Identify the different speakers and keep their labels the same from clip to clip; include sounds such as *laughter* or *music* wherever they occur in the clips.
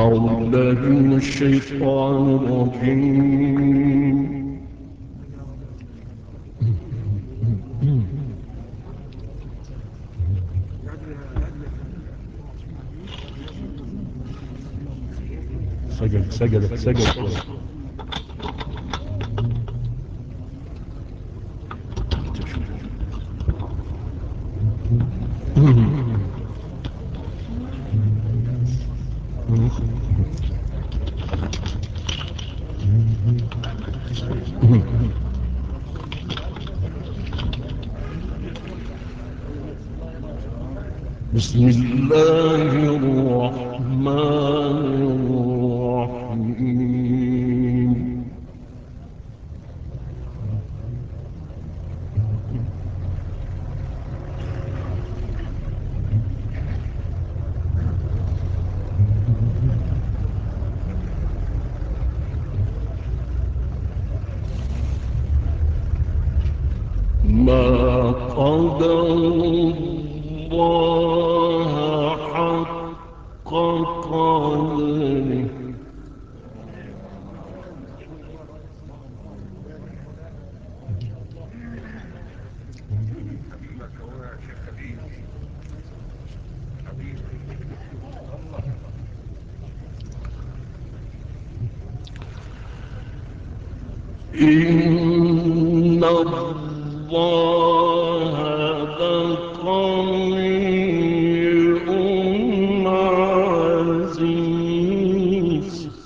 Speaker 1: أعوذ بالله من الشيطان الرجيم. سجد سجد سجد. بسم الله الرحمن الرحيم ما قدر الله حق قدره إن الله لقوي عزيز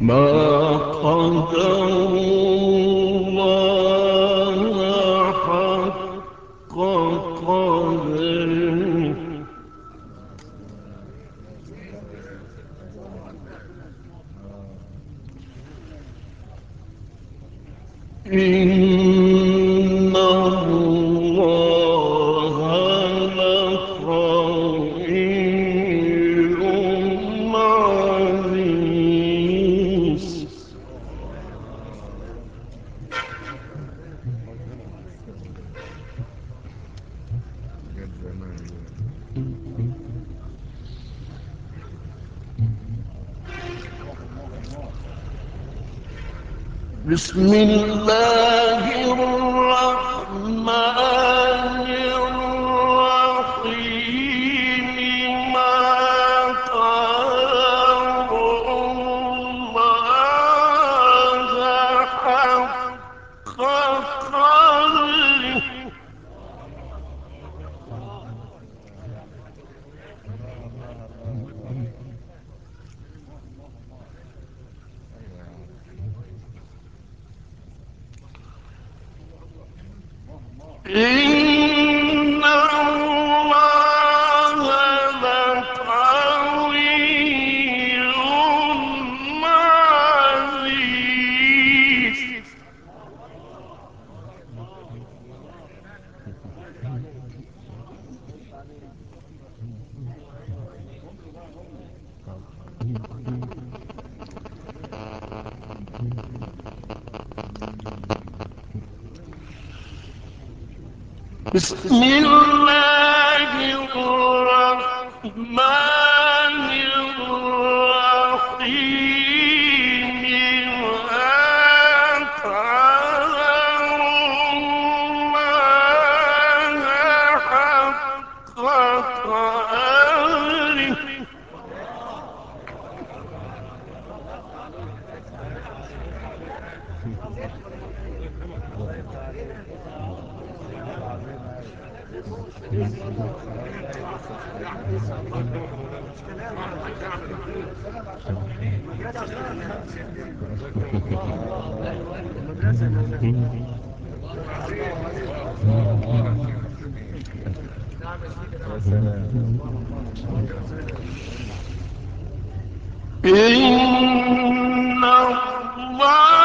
Speaker 1: ما قدر بسم الله الرحمن بسم الله الرحمن إن الله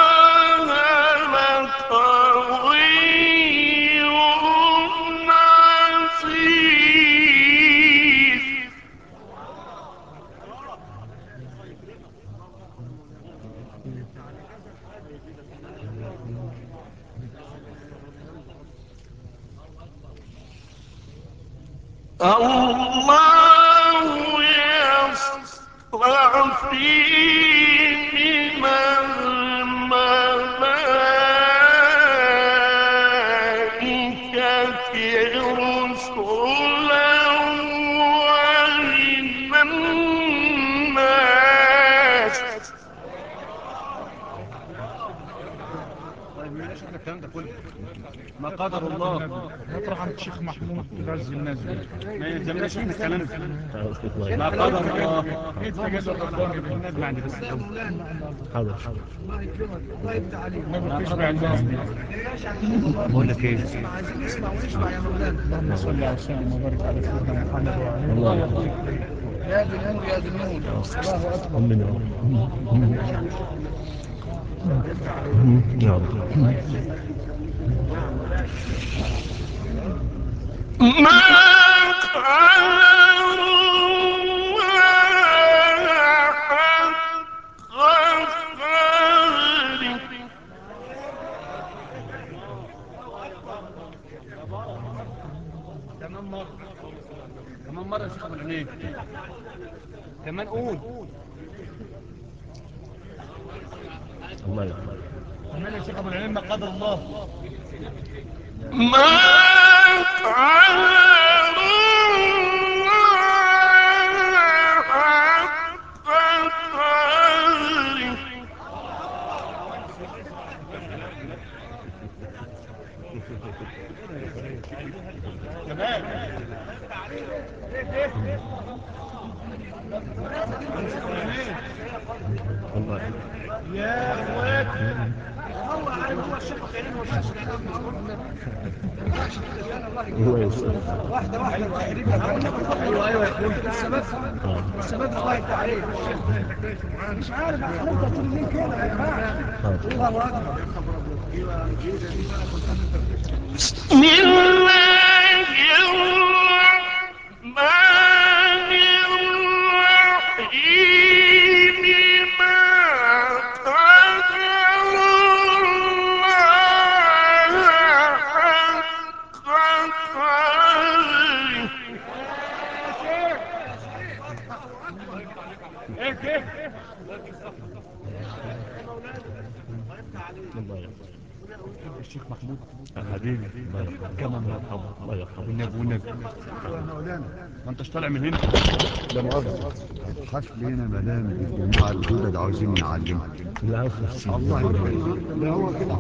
Speaker 2: قدر الله.
Speaker 3: نطرح عند الشيخ محمود غزي الناس. دي
Speaker 2: ما يلزمناش إحنا الكلام. ده ما قدر الله. إيه بس
Speaker 4: حاضر
Speaker 3: ما بتشبع الناس دي
Speaker 2: بقول لك إيه
Speaker 3: اللهم صل على سيدنا وبارك على سيدنا محمد وعلى
Speaker 4: الله. يرحمه.
Speaker 3: يا ذي النور يا ذي النور الله. اكبر
Speaker 4: يا رب
Speaker 1: ما قدر الله حق قدره
Speaker 2: كمان مرة كمان مرة يا شيخ ابو العينين كمان قول
Speaker 4: الله يرحمه
Speaker 2: كمان يا شيخ ابو العينين ما قدر الله
Speaker 1: ما قدر الله حق قدره
Speaker 2: كمان
Speaker 4: الله يرحمه
Speaker 2: اخواتي
Speaker 4: هو يسلم
Speaker 2: أيوه أيوه
Speaker 4: آه.
Speaker 3: السبب الله التعريف مش عارف هنفضل طول الليل كده يا
Speaker 4: جماعة
Speaker 3: الله اكبر
Speaker 1: بسم الله
Speaker 2: الشيخ محمود.
Speaker 4: حبيبي الله يرحمه.
Speaker 2: كمان يرحمه.
Speaker 4: الله يرحمه.
Speaker 2: والنبي والنبي ما انتش طالع من هنا
Speaker 4: لا مؤاخذة.
Speaker 5: حفل هنا مدام الجماعة الجدد عاوزين نعلمها.
Speaker 4: العفو
Speaker 5: الله يبارك ده هو كده.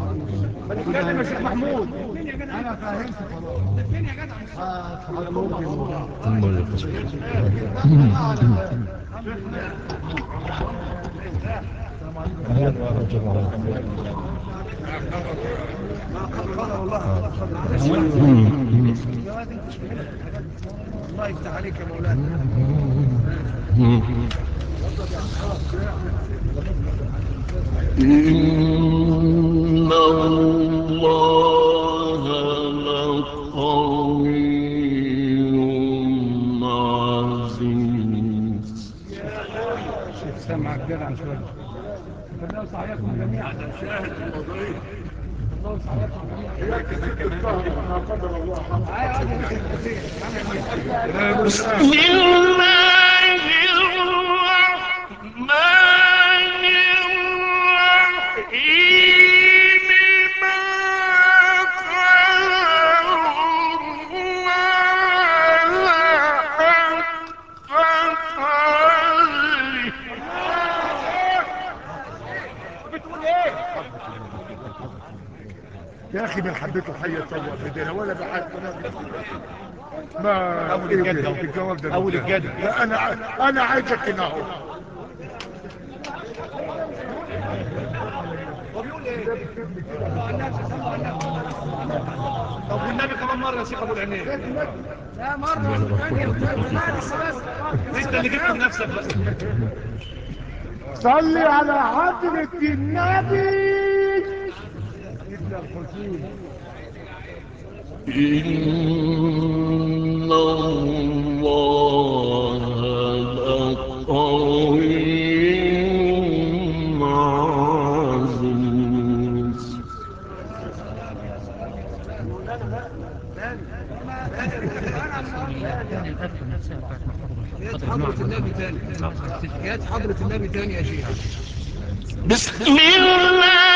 Speaker 2: اتكلم يا شيخ محمود.
Speaker 3: أنا فهمت خلاص
Speaker 4: الله يرحمه
Speaker 3: الله يفتح عليك يا مولانا
Speaker 1: إن الله لقوي عزيز.
Speaker 3: سامعك جدع شوية الله يصحيكم جميعا الله يصحيكم جميعا
Speaker 6: من حبيته حي تصور بدنا ولا بحد ما
Speaker 2: أول
Speaker 6: إيه
Speaker 2: الجد.
Speaker 6: الجواب ده.
Speaker 2: أول الجد.
Speaker 6: لا أنا أنا عايزك هنا اهو
Speaker 2: طب والنبي كمان مرة يا شيخ أبو العينين
Speaker 3: لا بس
Speaker 2: أنت اللي جبت لنفسك بس.
Speaker 6: صلي على حضرة النبي.
Speaker 3: حضرة النبي تاني يا شيخ.
Speaker 1: بسم الله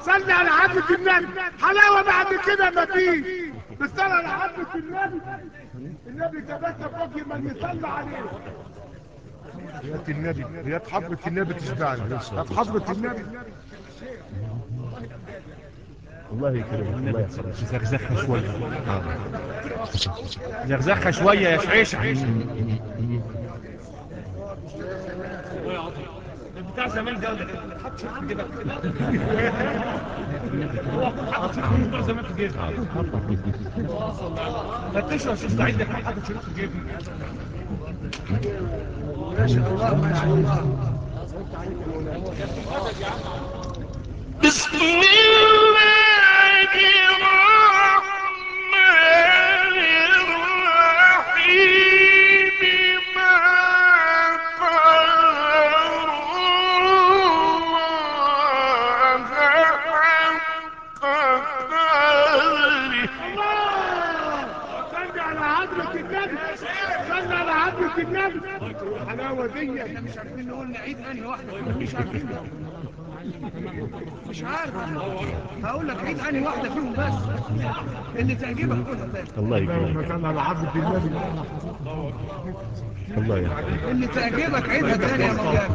Speaker 6: صلي على حضرة النبي. حلاوة بعد كده مفيش بس صلي على حضرة النبي. النبي تبسم وجه من يصلي عليه. رياض النبي رياض حضرة النبي تشبعني رياض حضرة النبي.
Speaker 4: الله يكرمك الله يحفظك
Speaker 2: زغزغها شوية. زغزغها شوية يا شعيشة زمان ده حط في جيبك هو حط زمان في جيبك
Speaker 3: ما شاء الله ما شاء الله
Speaker 1: بسم الله.
Speaker 3: هقول لك عيد أنهي واحدة فيهم بس. اللي تعجبك قولها تاني
Speaker 4: الله يكرمك
Speaker 6: على حضرة النبي
Speaker 4: الله يحفظك
Speaker 3: اللي تعجبك عيدها تاني يا مولانا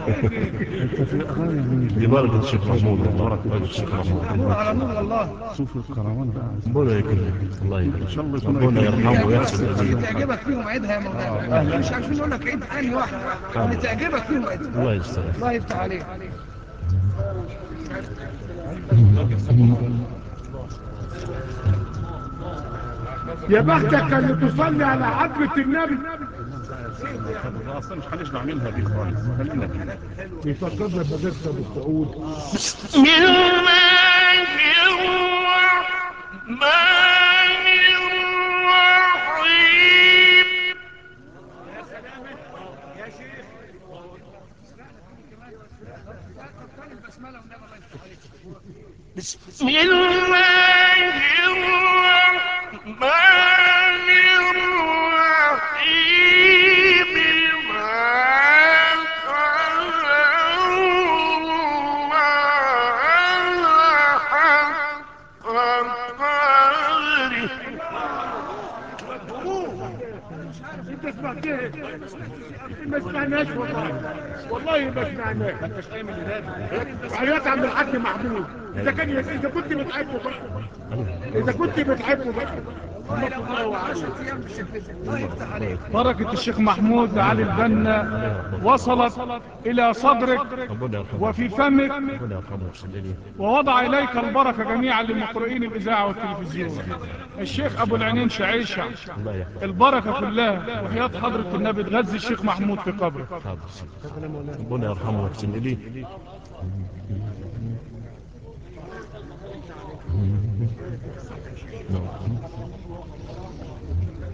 Speaker 4: دي بركة الشيخ محمود بركة الشيخ محمود.
Speaker 3: على نور والله.
Speaker 5: شوف الكروان بقى
Speaker 4: ربنا يكرمك الله يكرمك ربنا يرحمه ويحسن
Speaker 3: اللي تعجبك فيهم عيدها يا مولانا مش عارفين نقول لك عيد أنهي واحدة. اللي تعجبك فيهم عيدها.
Speaker 4: الله يستر.
Speaker 3: الله يفتح عليك.
Speaker 6: يا بختك اللي تصلي على حضرة النبي.
Speaker 2: أصلا مش هنشبع منها دي خالص خلينا
Speaker 1: بسم
Speaker 6: والله ما سمعناش وحياة عم الحاج محمود. إذا كان إذا كنت بتحبه بقى. إذا كنت بتحبه بقى.
Speaker 2: بركة الشيخ محمود علي البنا وصلت إلى صدرك وفي فمك
Speaker 4: الجنة
Speaker 2: ووضع إليك البركة جميعا لمقرئين الإذاعة والتلفزيون. الشيخ أبو العينين شعيشة البركة كلها وحياة حضرة النبي تغذي الشيخ محمود في قبره
Speaker 4: ربنا يرحمه ويحسن إليه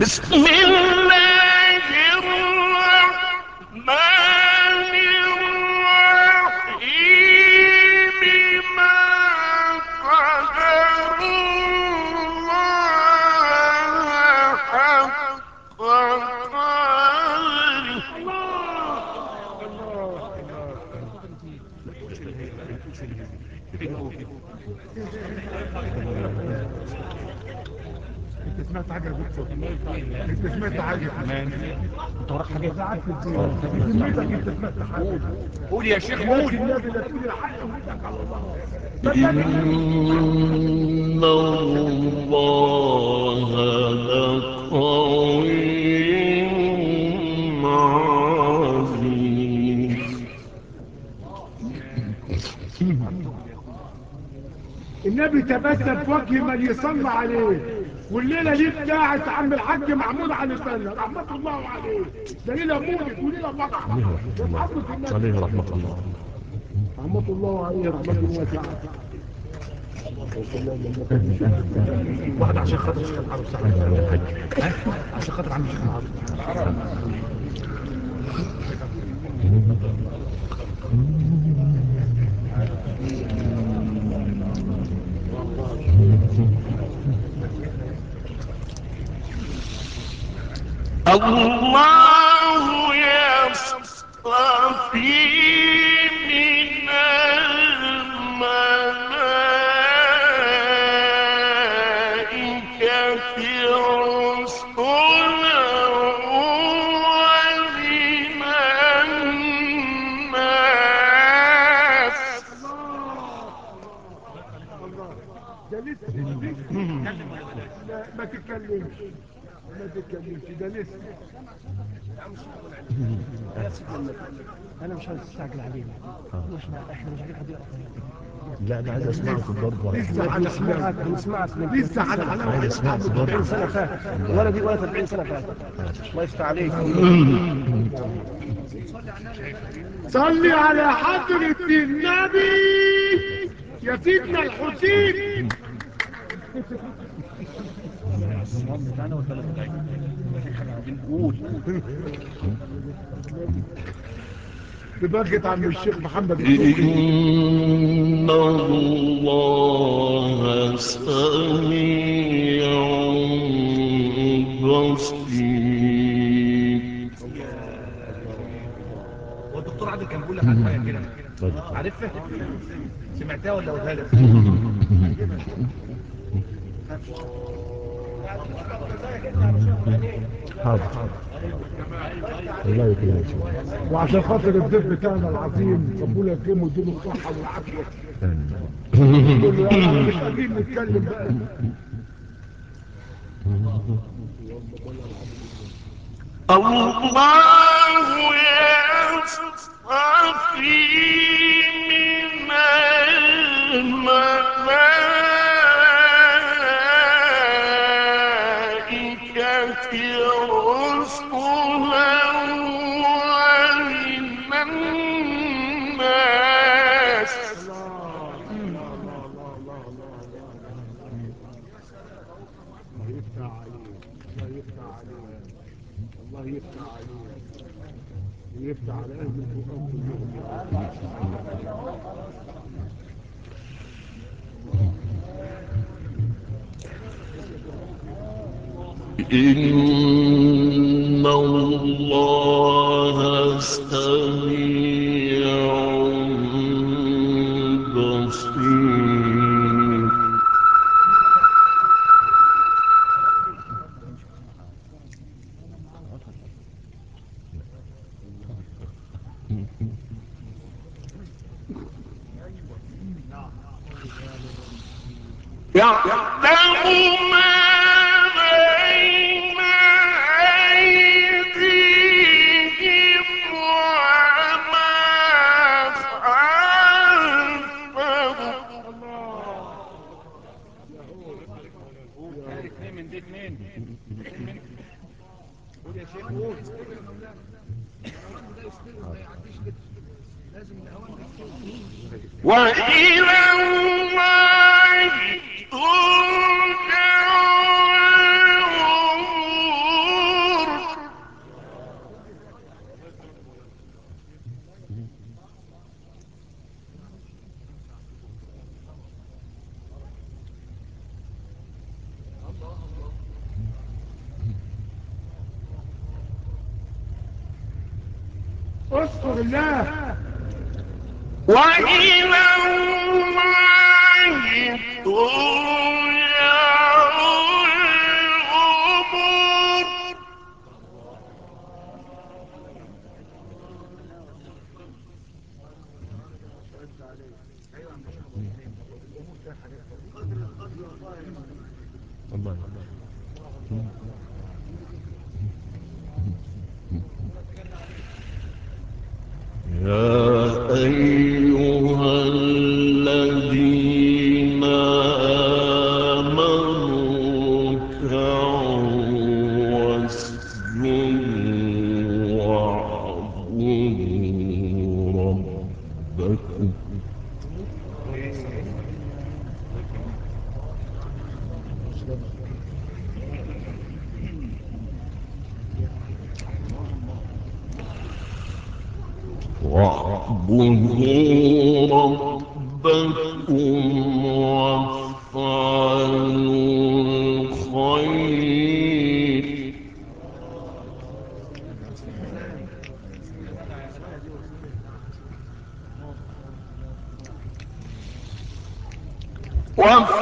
Speaker 1: بسم الله
Speaker 6: انت سمعت حاجة انت
Speaker 2: وراك
Speaker 6: حاجة انت سمعت حاجة
Speaker 2: قول يا شيخ قول.
Speaker 6: النبي لا تقول الحق
Speaker 1: إن الله لقوي عزيز.
Speaker 6: النبي تبسم في وجه من يصلى عليه. والليلة دي بتاعت عم الحاج محمود علي سنه رحمة الله عليه. ده ليله مولد وليله فرح رحمة النبي
Speaker 4: عليه رحمة الله.
Speaker 6: رحمة الله عليه رحمة واسعه
Speaker 2: واحد عشان خاطر الشيخ العرب ها؟ عشان خاطر عم الشيخ العرب
Speaker 1: الله يصطفي من الملائكة رسلا ومن الناس.
Speaker 6: ده لسه لا ما تتكلمش.
Speaker 3: أنا مش عايز استعجل علينا إحنا مش عايزين حد يقرا
Speaker 4: لا أنا عايز اسمعكم برضه
Speaker 6: لسه على
Speaker 3: نسمعك من
Speaker 6: لسه على
Speaker 4: عايز
Speaker 3: 40
Speaker 4: برضه
Speaker 3: سنه فاتت ولا دي ولا 40 سنة فاتت الله يفتح عليك.
Speaker 6: صلي على حضرة النبي يا سيدنا الحسين. ببركة عم الشيخ محمد.
Speaker 1: إن الله سميع بصير.
Speaker 2: هو الدكتور عادل كان بيقول لك على حاجة كده. عارفها؟ سمعتها ولا قولها لك؟ *laughs*
Speaker 4: حاضر
Speaker 6: وعشان خاطر الضيف بتاعنا العظيم ربنا يكرمه. نقول له يلا مش قادرين نتكلم بقى
Speaker 1: الله يصطفي من الملائكة
Speaker 6: الله يفتح عليه الله يفتح عليه الله يفتح عليه ويفتح على أهل القرآن كلهم
Speaker 1: إن الله سميع يعلم ما بين أيديهم وما خلفهم.
Speaker 2: اثنين من دي اثنين قول يا شيخ قول
Speaker 1: وإلى الله ترجع الأمور
Speaker 6: اذكر الله
Speaker 1: وإلى الله الله.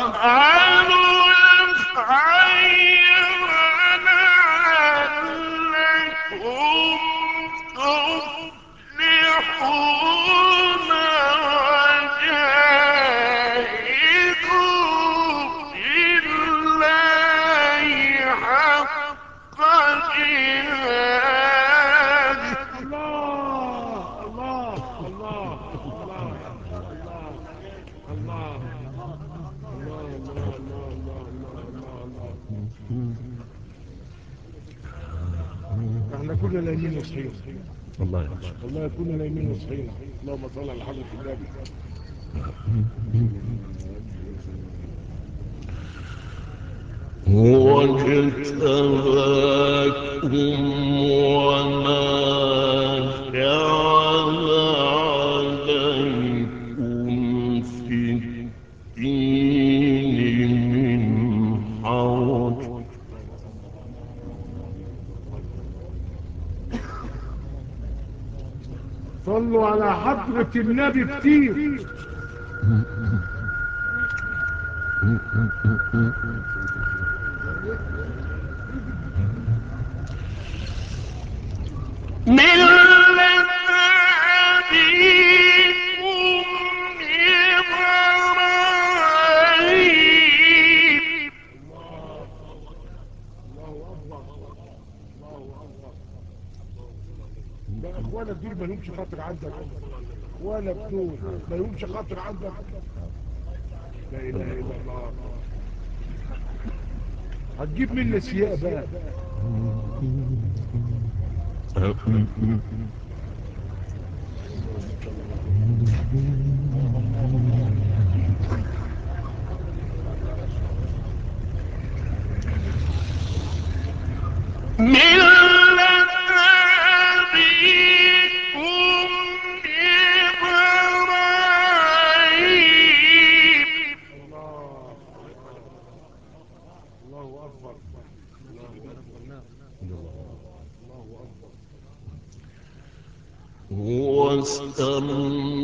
Speaker 1: وافعلوا
Speaker 7: الله
Speaker 1: يرحمه
Speaker 6: والله كنا نايمين وصحينا. اللهم صل على حضرة النبي.
Speaker 1: هو
Speaker 6: النبي كتير. *laughs* ولا بدون ما لهمش خاطر عندك. لا إله إلا الله. هتجيب منا سياق بقى.
Speaker 7: ملة
Speaker 1: هو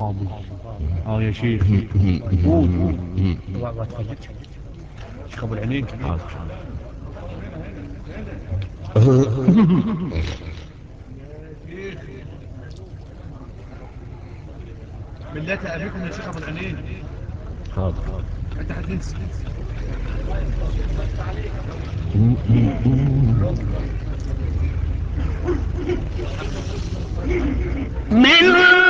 Speaker 1: من
Speaker 2: قابل آه يا شيخ. قول قول. ابو العينين
Speaker 4: ملة أبيكم يا شيخ أبو العينين
Speaker 1: حاضر
Speaker 4: أنت هتنسى
Speaker 7: ملة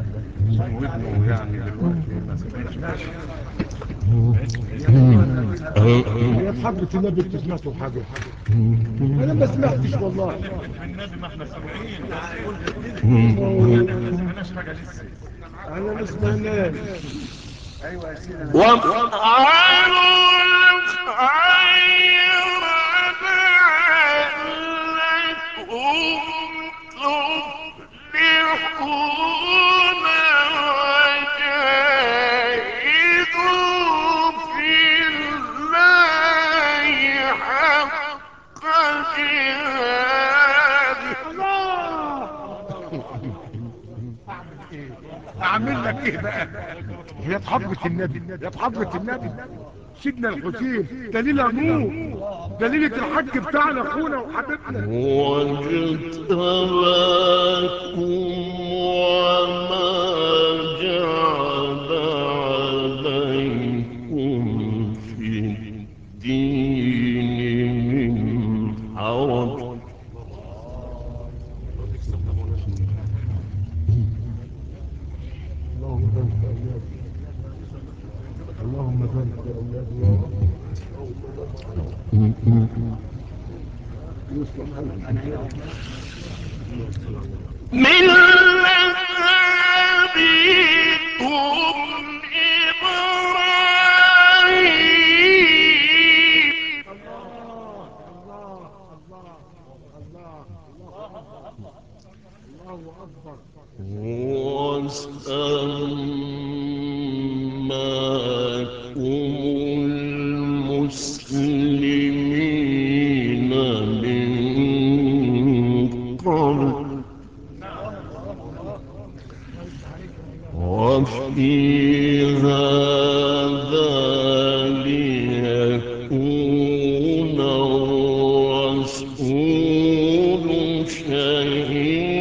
Speaker 6: وابنه يعني دلوقتي
Speaker 5: يا النبي انت سمعتوا حاجة أنا ما سمعتش والله
Speaker 6: النبي ما إحنا سامعين
Speaker 5: أنا
Speaker 6: ما سمعناش
Speaker 5: ما سمعناش
Speaker 1: وافعلوا
Speaker 6: إيه بقى هي حضرة النبي يا حضرة النبي. سيدنا الحسين دليل ابوه دليلة الحج بتاعنا أخونا وحبيبنا.
Speaker 1: واجتباكم وما قبل وفي هذا ليكون الرسول شهيدا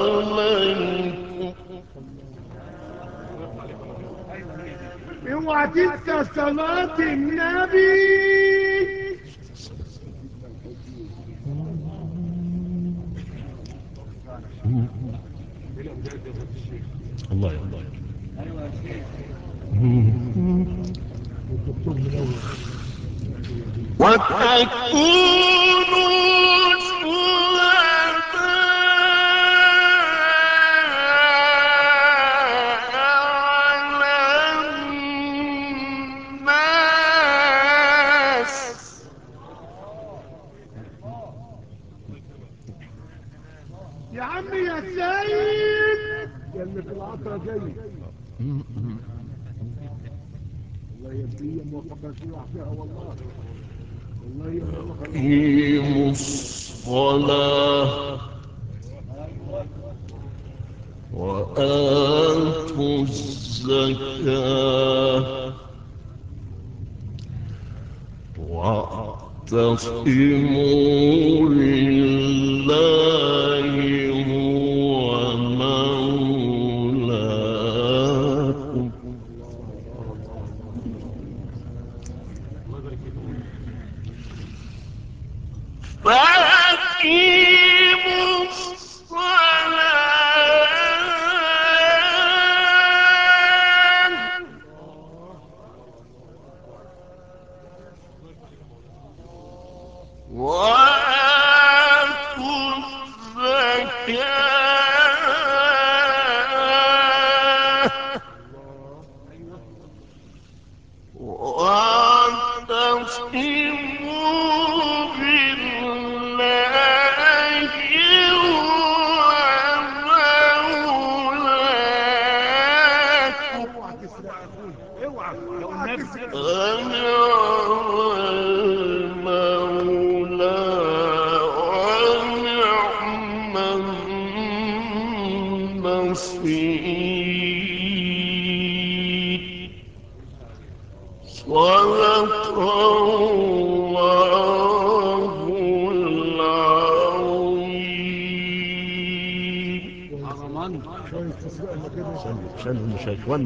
Speaker 1: عليكم.
Speaker 6: اوعى تنسى صلاة النبي.
Speaker 4: الله الله
Speaker 1: وتكونوا
Speaker 6: يا عمي يا سيد.
Speaker 5: اللي في العطرة الله يبقي موفقة في والله. والله
Speaker 1: أقيموا الصلاة. الزكاة. وأعتصموا بالله وآتوا
Speaker 8: العظيم
Speaker 4: شوية